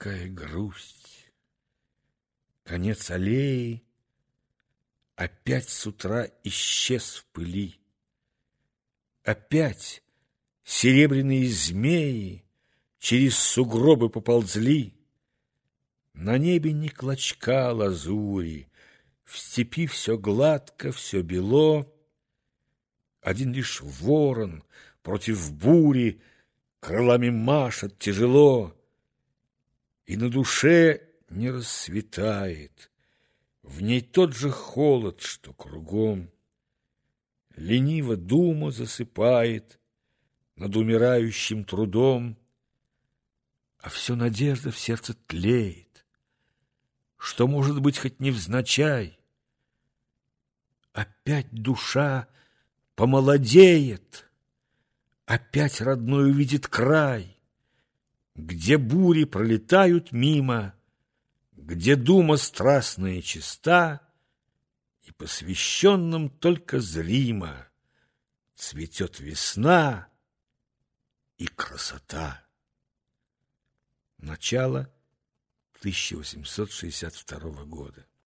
какая грусть! Конец аллеи опять с утра исчез в пыли. Опять серебряные змеи через сугробы поползли. На небе ни клочка лазури, в степи все гладко, все бело. Один лишь ворон против бури крылами машет тяжело, И на душе не расцветает, в ней тот же холод, что кругом. Лениво дума засыпает над умирающим трудом, А все надежда в сердце тлеет, что, может быть, хоть невзначай, Опять душа помолодеет, Опять родной увидит край, Где бури пролетают мимо, Где дума страстная чиста, И посвященным только зримо Цветет весна и красота. Начало 1862 года.